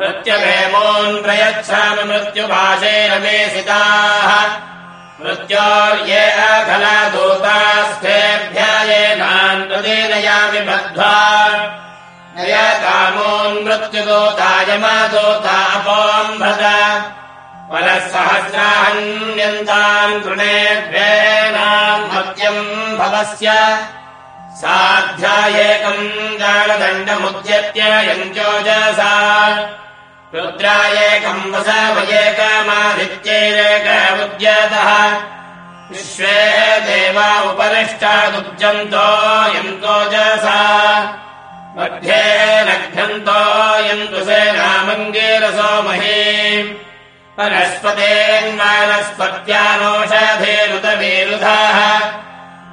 मृत्यवेमोन् प्रयच्छामि मृत्युभाषेण मेसिताः मृत्योर्ये अखलादूतास्थेभ्यायेनान् प्रदेनयामि बद्ध्वा। नयतामोन्मृत्युदूतायमादूतापोऽम्भत परः सहस्राहन्यन्ताम् कृणेभ्येनाम् मत्यम् भवस्य साध्यायेकम् जालदण्डमुद्यत्य यञ्जोजसा रुद्रायेकम् वसवयेकमादित्यैरेकमुद्यतः विश्वे देवा उपरिष्टादुज्यन्तो यन्तोजसा मध्ये लभ्यन्तो यन्तु सेनामङ्गेरसो मही परस्पतेन्वानस्पत्यानोषधेरुतवेरुधाः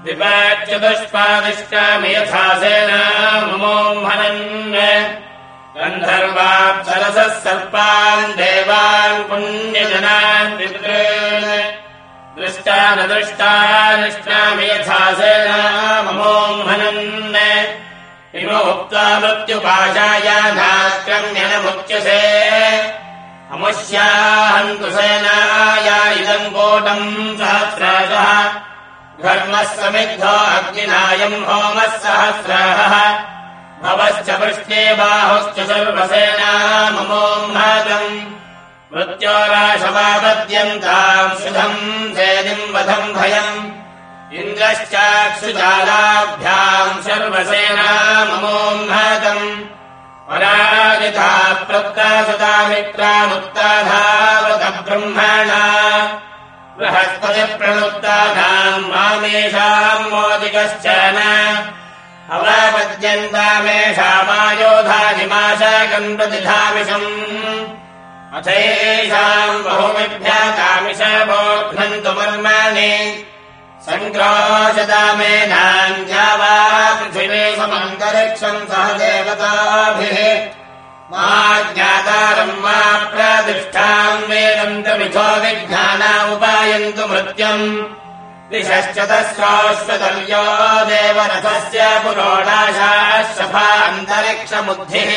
विपाच्यदुष्पादिष्टामि यथा सेना गन्धर्वाप्सरसः सर्पान् देवान् पुण्यजनान् पितॄन् दृष्टा न दृष्टानिष्टामि यथा सेना ममोह्मनन् इमोक्त्वा मृत्युपाशाय नाक्रम्य न मुच्यसे अमुष्याहन्तु सेनाया इदम् कोटम् सहस्राशः घर्मः समिद्धो अग्निनायम् होमः सहस्राः भवश्च पृष्टे बाहुश्च सर्वसेना ममोह्मातम् मृत्योराशवापद्यन्ताम् शुधम् सेदिम् वधम् भयम्। इन्द्रश्चाक्षुजालाभ्याम् सर्वसेना ममोह्मातम् पराजिता प्रत्तासुतामित्रामुत्ताधावत ब्रह्मणा बृहस्पतिप्रणुत्तानाम् मामेषाम् मोदिकश्च न। अवापद्यन्तामेषामायोधानिमाशाकम् प्रतिधामिषम्। अथैषाम् बहुविभ्यातामिष वोघ्नन्तु मर्माणि पृथिवे समन्तरिक्षम् सह देवताभिः मा ज्ञातारम् मा प्रादिष्ठाम् वेदन्तमिथो विज्ञाना उपायन्तु मृत्युम् तस्राश्वतर्यो देवरथस्य पुरोडाशाशफा अन्तरिक्षमुद्धिः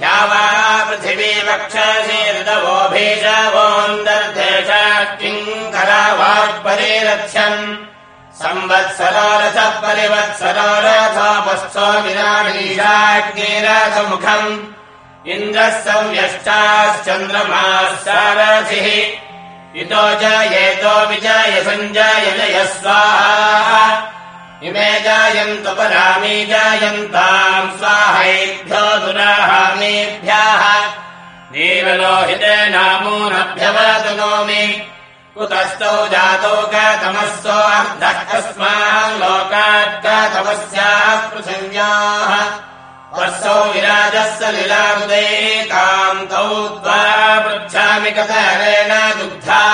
या वा पृथिवी वक्षसि ऋतवोऽभीषवोऽन्तर्देश किङ्करा वाक्परिरथ्यम् संवत्सरो रथः परिवत्सरो रथोपस्थो विराडीशाग्निरथमुखम् इन्द्रः संव्यष्टाश्चन्द्रमाः सारथिः इतो जयेतो विजय सञ्जय जय स्वाहा इमे जायन्तु परामी जायन्ताम् स्वाहैभ्यो दुराहामेभ्यः। देवलोहितेनामोनभ्यवतु नोमि कुतस्थौ जातौ कतमस्थो अर्धः कस्मान् लोकात् कतमस्याः पृथिव्याः। वर्षौ विराजः सलिलारुदे ताम् तौ त्वा पृच्छामि कतरेण दुग्धा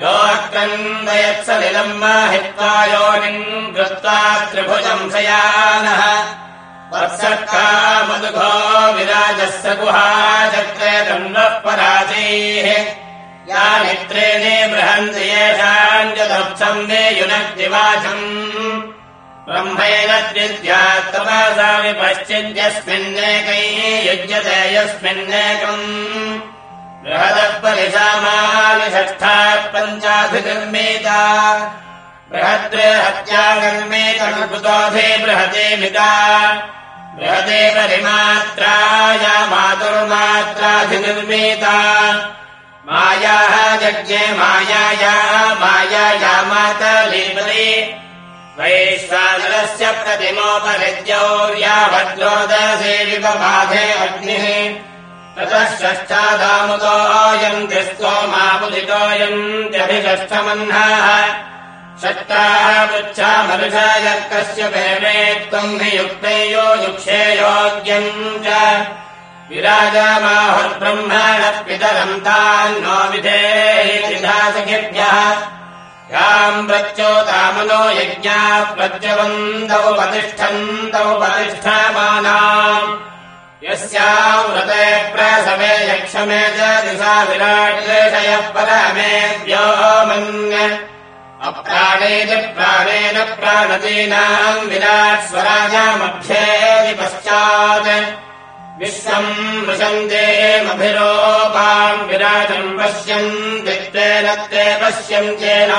यो अक्रन्दयत्सलिलम् माहित्वा योनिम् कृत्वा त्रिभुजम् शयानः वत्सर्का मधुघो विराजः स गुहा चक्रे दण्डः पराजैः। या नित्रेणे बृहन्ति येषाम् यदर्थम् मे युनक्तिवाचम् ब्रह्मेण त्रिद्यात्तवासा विपश्चिद्यस्मिन्नेकै युज्यते यस्मिन्नेकम् बृहदः परिशामानि षष्ठात् पञ्चाधिनिर्मिता बृहद्रे हत्या निर्मितकृतोऽधि बृहते मिता बृहते परिमात्राया मातुर्मात्राधिनिर्मिता मायाः यज्ञे मायाया मायाया मातलीपति वैश्वानरस्य प्रतिमोपरिद्यौर्या भद्रोदसे विपबाधे अग्निः ततः षष्ठादामुतोऽयम् स्तोमापुदितोऽयन्त्यभिषष्ठमह्नाः षष्टाः पृच्छामरुषायर्कस्य प्रेमे त्वम् हि युक्तयो युक्षे योग्यम् च। विराजमाहुर्ब्रह्मणः पितरम् तान्नो विधेः याम् प्रच्योतामनो यज्ञा प्रज्वन्तौ प्रतिष्ठन्तौ प्रतिष्ठामानाम् यस्याम् व्रते प्रसवे यक्षमे च दिशा विराट्लेशयः परमे व्योमन्। अप्राणेति प्राणेन प्राणतीनाम् विराट् स्वराजामभ्येति पश्चात्। विश्वम् मृशन्तेमभिरोपाम् विराजम् पश्यन्ति त्वेन ते पश्यन्त्येन।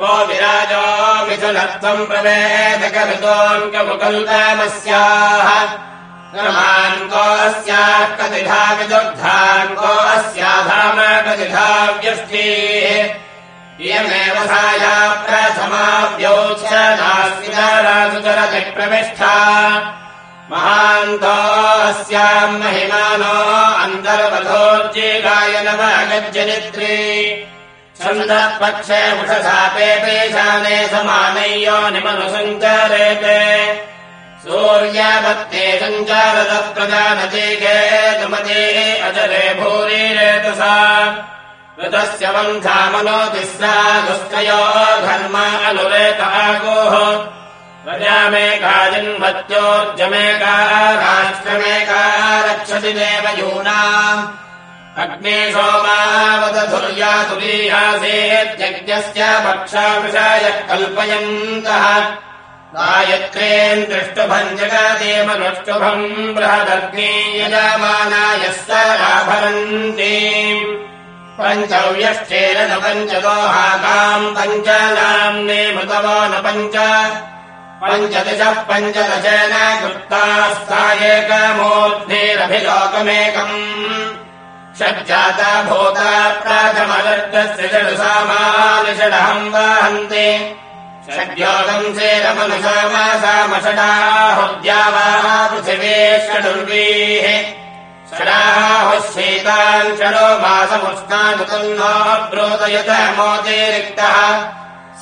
को विराजो मिथुनत्वम् प्रवेदकऋतोऽङ्कमुकल्पमस्याः को अस्याः कतिधा विदुग्धान् को अस्याधाम कतिधा व्यष्टिः इयमेव साया प्रथमाव्योत्सदास्विदारासुचरति प्रविष्टा महान्तोऽस्याम् महिमानो अन्तर्वधोर्जिगायनवगज्जनित्री छन्दः पक्षे वृषसापेपेशाने समानय्यो निमनुसञ्चरेते सूर्यावत्ते सञ्चारतः प्रजानतीके तुमते अजरे भूरिरेतसा ऋतस्य वन्धामनो तिस्रा दुष्टयो धर्म अनुरेतागोः प्रजामेका जन्मत्योर्जमेका राष्ट्रमेका रक्षति देव यूनाम् अग्ने सोमावदधुर्या तुलीयासेत्यज्ञस्य पक्षाविषायः कल्पयन्तः गायत्रेन् दृष्टुभम् जगदेमनुष्टुभम् बृहदग्ने यजमानाय सराभरन्ति पञ्चव्यष्टेन न पञ्चदोहाकाम् पञ्चनाम्ने मृतवो न पञ्च। पञ्चदशः पञ्चदशेन कृत्तास्तायेकमूर्ध्निरभिलोकमेकम् षड्जाता भूता प्राथमदर्गस्य षडसामानि षडहम् वाहन्ति षड्योगम् सेरमनुसामासामषडाहुद्यावाः पृथिवे षडुर्वीः षडाहुश्चैतान् षडो मासमुष्णानुतन्नो ब्रोदयत मोतिरिक्तः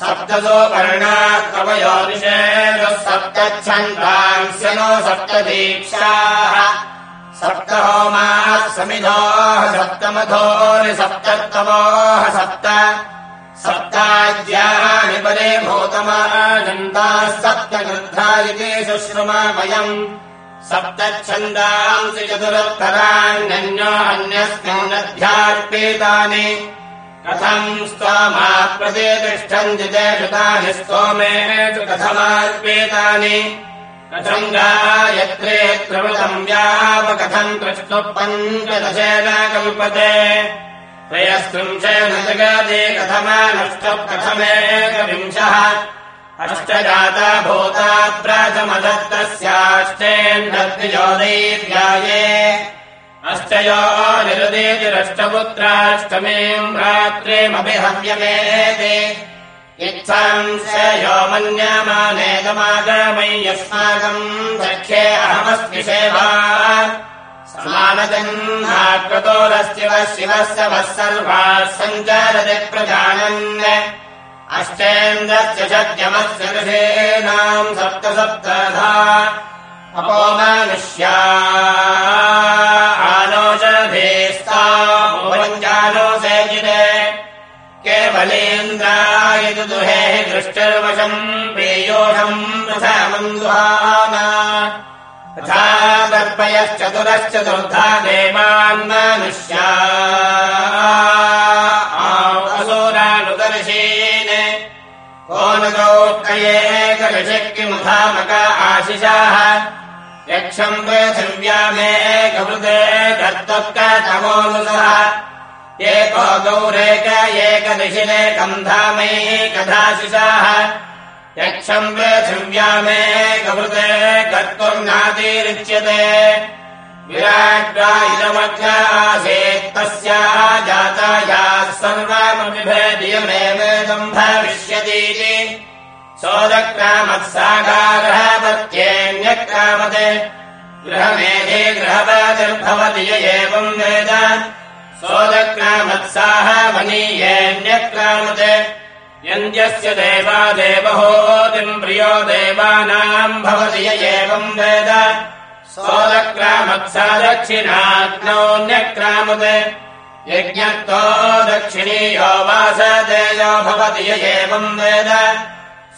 सप्तसो वर्णाः कवयो विषेणुः सप्तच्छन्दांस्यनो सप्तदीक्षाः सप्त होमाः समिधोः सप्तमधोरि सप्तत्तमोः सप्त सप्ताद्यानि परे भूतमानन्दाः सप्तगृद्धा इति शुश्रुमा वयम्। सप्तच्छन्दांसि चतुरुत्तराण्यन्यो अन्यस्मिन्नध्यार्पेतानि कथम् स्तोमा प्रतितिष्ठन्ति ते कृतानि स्तोमेषु कथमार्पेतानि कथम् गायत्रे त्रिवृतम् व्याप कथम् कृष्णुः पञ्चदशेन कल्पते त्रयस्त्रिंशेन जगदे कथमानष्टः कथमेकविंशः अष्टजाता भूता प्राथमदत्तस्याष्टेन्द्रद्विजोदैर्याये अष्टयो निरुदेतिरष्टपुत्राष्टमीम् रात्रिमपि हव्यमेते इत्थंशयो मन्यमानेदमागामयि यस्माकम् सख्ये अहमस्मि सेवा समानजन्माकृतोरस्तिव शिवस्य वः सर्वाः सञ्चरति प्रजानन् अष्टेन्द्रस्य ऋषेणाम् सप्त सप्तधा अपोमानुष्या आनोषधेस्तामोपञ्चानोसेजिरे केवलेन्द्राय दुहे दृष्टिर्वशम् पेयोषम् रथमन्दुहाना तथा दर्पयश्चतुरश्चतुर्धा देवान्मानुष्या असुरानुदर्शेन को न गौर्कयेकऋषिक्किमुधामक आशिषाः यक्षम् पृथिव्यामेकवृते कर्तुः कतमोऽनुसः एको गौरेक एकनिशिलेकम् धामैकधाशिषाः यक्षम् पृथिव्यामेकवृते कर्तुम् नातिरिच्यते। तस्याः जातायाः सर्वमपि भेदियमेवेदम् भविष्यतीति। सोदक्रामत्सागारः पत्येऽन्यक्रामते गृहमेधे गृहपातिर्भवति य एवम् वेद सोदक्रामत्साह वनीयेऽन्यक्रामते यन्त्यस्य देवा देवहोतिम् प्रियो देवानाम् भवति य एवम् वेद। सोदक्रामत्सा दक्षिणाग्नोऽन्यक्रामते यज्ञत्तो दक्षिणीयो वासदेयो भवति य एवम् वेद।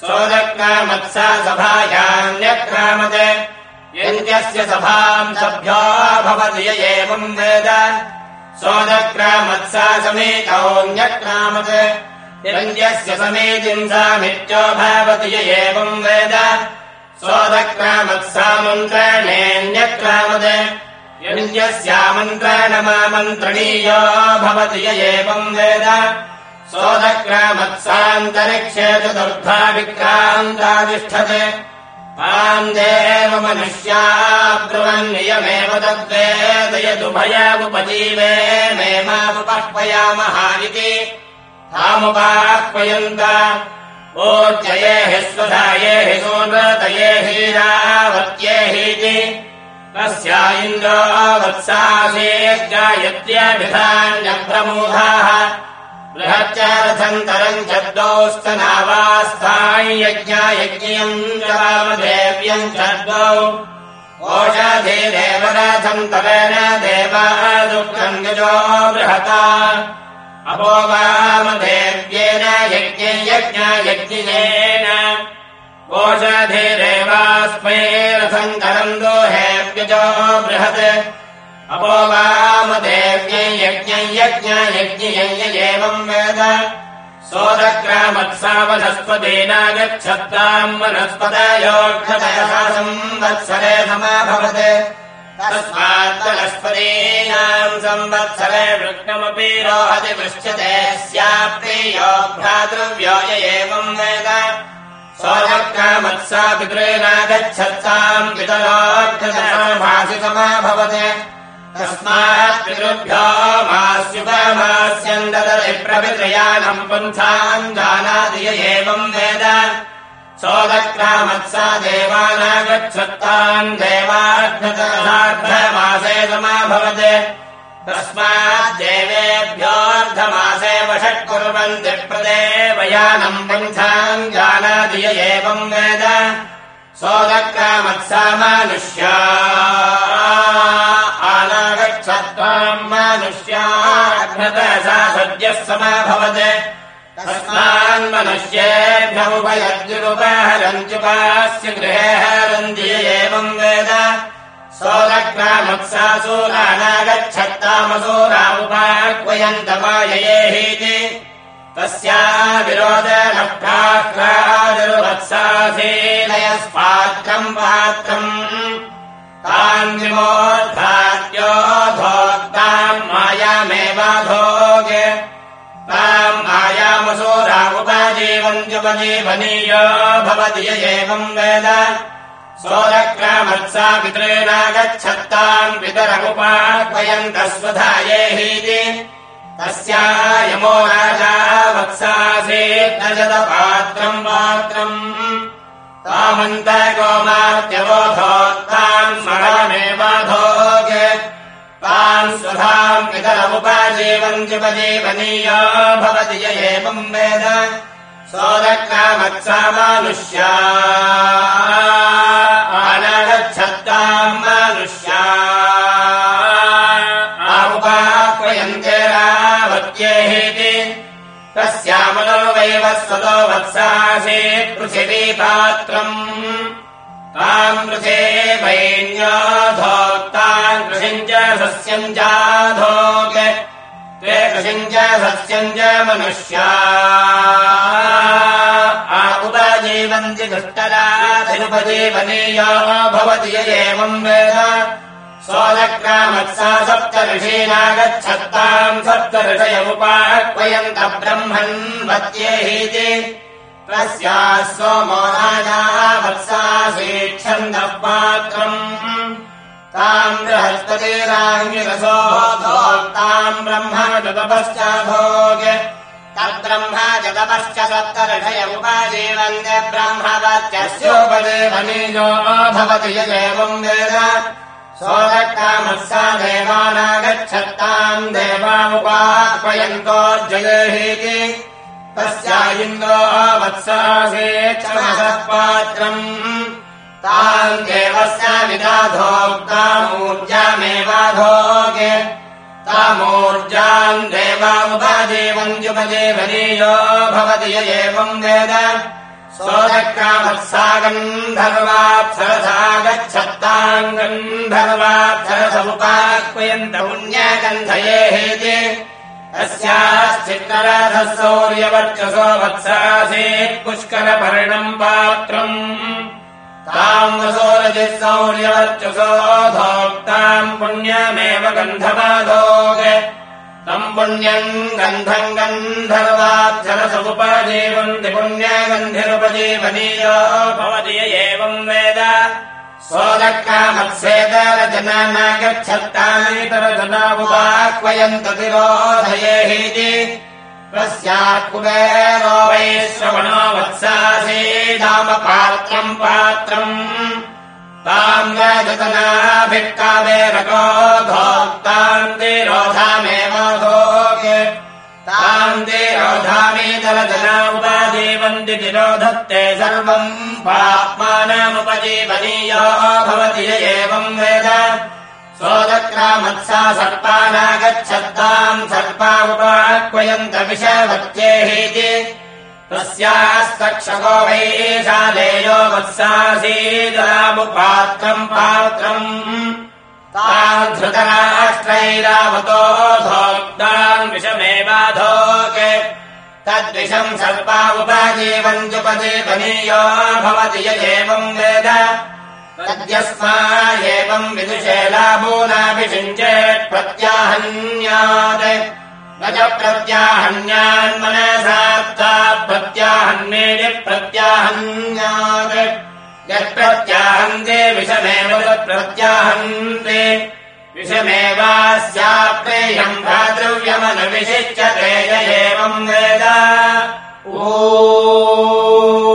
सोदक्रामत्सा सभायान्यक्रामते यन्त्यस्य सभाम् सभ्यो भवति य एवम् वेद। सोदक्रामत्सा समेतोऽन्यक्रामते यन्त्यस्य समेतिम् सामित्यो भवति य एवम् वेद। सोदक्रामत्सामन्त्रणेऽन्यक्रामते यन्त्यस्यामन्त्रणमामन्त्रणीयो भवति य एवम् वेद। सोदक्रामत्सान्तरिक्षे चतुर्था विक्रान्तातिष्ठते तान्देव मनुष्या ब्रुवन्नियमेव तद्वेदयदुभयामुपजीवे मे मामुपह्वयामः इति तामुपाह्वयन्त ओच्यये हि स्वधाये हि सोनतये हीरावत्ये हीति तस्या इन्द्रो वत्सासेज्जायत्यभिधान्यप्रमूढाः बृहच्चारथन्तरम् चद्वौस्तनावास्थायि यज्ञायज्ञम् च रामदेव्यम् चद्वौ ओषधीरेव रथन्तरेण देवाः दुःखम् यजो बृहता अपो वामदेव्येन यज्ञयज्ञायज्ञेन ओषधीरेवास्मै रथन्तरम् दोहेव्यजो बृहत्। अपो वामदेव्यै यज्ञै यज्ञयज्ञयज्ञ एवम् वेद सोदग्रामत्सा वनस्पतीनागच्छत्ताम् वनस्पतयोक्षतयः संवत्सरे समाभवत् तस्मात् संवत्सरे वृक्षमपि रोहति पृच्छते स्याप्रियो भ्रातृव्यो य एवम् वेद। सोदग्रामत्सा पितॄनागच्छत्ताम् पितरोक्षतयमासि समाभवत् तस्मात् पितृभ्यो मास्युपमास्यम् ददति प्रवित्रयानम् पन्थाम् जानाति य एवम् वेद सोदक्रामत्सा देवानागच्छत्तान् देवार्धतसार्धमासे समाभवत् तस्मात् देवेभ्योऽर्धमासे वषट्कुर्वन्ति प्रदेवयानम् पन्थाम् जानाति य एवम् वेद। सोदक्रामत्सा मानुष्या आनागच्छत्वाम् मानुष्याघ्नतसा सद्यः समाभवत् तस्मान्मनुष्येभ्यमुपयद्युरुपहरन्त्युपास्य गृहे हरन्ति एवम् वेद। सोदग्रामत्सासूरानागच्छत्तामसूरामुपाह्वयन्तमाययेहीति तस्या विरोधनप्राह्रादिरुवत्साधीनयस्पात्रम् पात्रम्। तान् विमोद्धात्योधोक्ताम् मायामसूरामुपजीवन्त्युपजीवनीयो भवति य एवम् वेद। सोदक्रामत्सा पितॄनागच्छत्ताम् पितरमुपाह्वयन्तस्वधायेहीति तस्या यमो राजा वत्सासीत् न शतपात्रम् पात्रम् तामन्तगोमात्यवोधोत्ताम् स्मरामेवाधोग तान् स्वधाम् पितरमुपजीवन्त्युपजीवनीयो भवति य एवम् वेद सोदक्रामत्सा मानुष्या आनगच्छत्ताम् मानुष्या आमुपाह्वयन्ते रावत्येहीति। तस्यामनो वैव स्वतो वत्सासीत् पृथिवीपात्रम् ताम् पृथेवैन्योधोक्ताम् कृषिम् च सस्यम् चाधोक् त्वे कृषिम् च सस्यम् च मनुष्या दुष्टराधिपजीवनीयो भवति य एवम् वेद। सोदक्रामत्सा सप्त ऋषीनागच्छत्ताम् सप्त ऋषयमुपाह्वयन्त ब्रह्मन् वत्येहीति तस्याः सोमो राजाः वत्सासीच्छन्दः पात्रम् ताम् बृहस्पतिराङ्गिरसोऽताम् ब्रह्मा जतपश्चाभोग तद्ब्रह्मा जतपश्च सप्त ऋषयमुपाजीवन्त्य ब्रह्मवत्यस्योपदेवनीयो भवति यदेवम् वेद। सोदकामत्सा देवानागच्छत्ताम् देवामुपाह्वयन्तोर्जयेहीति तस्या इन्दो वत्सासेक्षमसः पात्रम्। ताम् देवस्य विदाधोक्तामूर्जामेवाधोगे तामूर्जाम् देवामुपजीवन्त्युपजीवनीयो भवति य एवम् वेद। सोदक्रामत्सागन्धर्वात्सरसा गच्छत्ताम् गन्धर्वात्सरसमुपाह्वयन्त पुण्यगन्धयेहेति अस्याश्चित्तरथः सौर्यवर्चसो वत्सासीत् पुष्करपर्णम् पात्रम् ताम् वसोरजिः सौर्यवर्चसो धोक्ताम् पुण्यमेव गन्धमाधोग तम् पुण्यम् गन्धम् गन्धर्वाक्षरसमुपजीवन्ति पुण्यगन्धिरुपजीवनीयो भवति एवम् वेद। सोदक्कामत्सेतरजना गच्छत्तानेतरजनामुपाह्वयन्त तिरोधयेहीति तस्यात् कुबेरो वै श्रवणो वत्सासीदामपात्रम् पात्रम् ताम् रजतनाभिक्कावेरको धोक्ताम् तिरोधामेव धोगे ताम् तिरोधामीतरजना उपाजीवन्ति तिरोधत्ते सर्वम्। पाप्मानमुपजीवनीयो भवति य एवम् वेद सोदक्रामत्सा सर्पानागच्छत्ताम् सर्पामुपाह्वयन्त विषवत्येहीति तस्यास्तक्षको वैशालेयो वत्सासीदरामुपात्रम् पात्रम् ताम् धृतराष्ट्रैरावतो धोक्ताम् विषमेवाधोके तद्विषम् सर्पामुपजीवन्त्युपजीवनीयो भवति य एवम् वेद तद्यस्मा एवम् विदुषे लाभूनाभिषिञ्चेत् प्रत्याहन्यात्। न च प्रत्याहन्यान्मनसात्ता प्रत्याहन्मेति प्रत्याहन्यात्। यत्प्रत्याहन्ते विषमेव तत्प्रत्याहन्ते। विषमेवास्याप्रेयम् भ्रातृव्यमनुविशिच्यते य एवम् ओ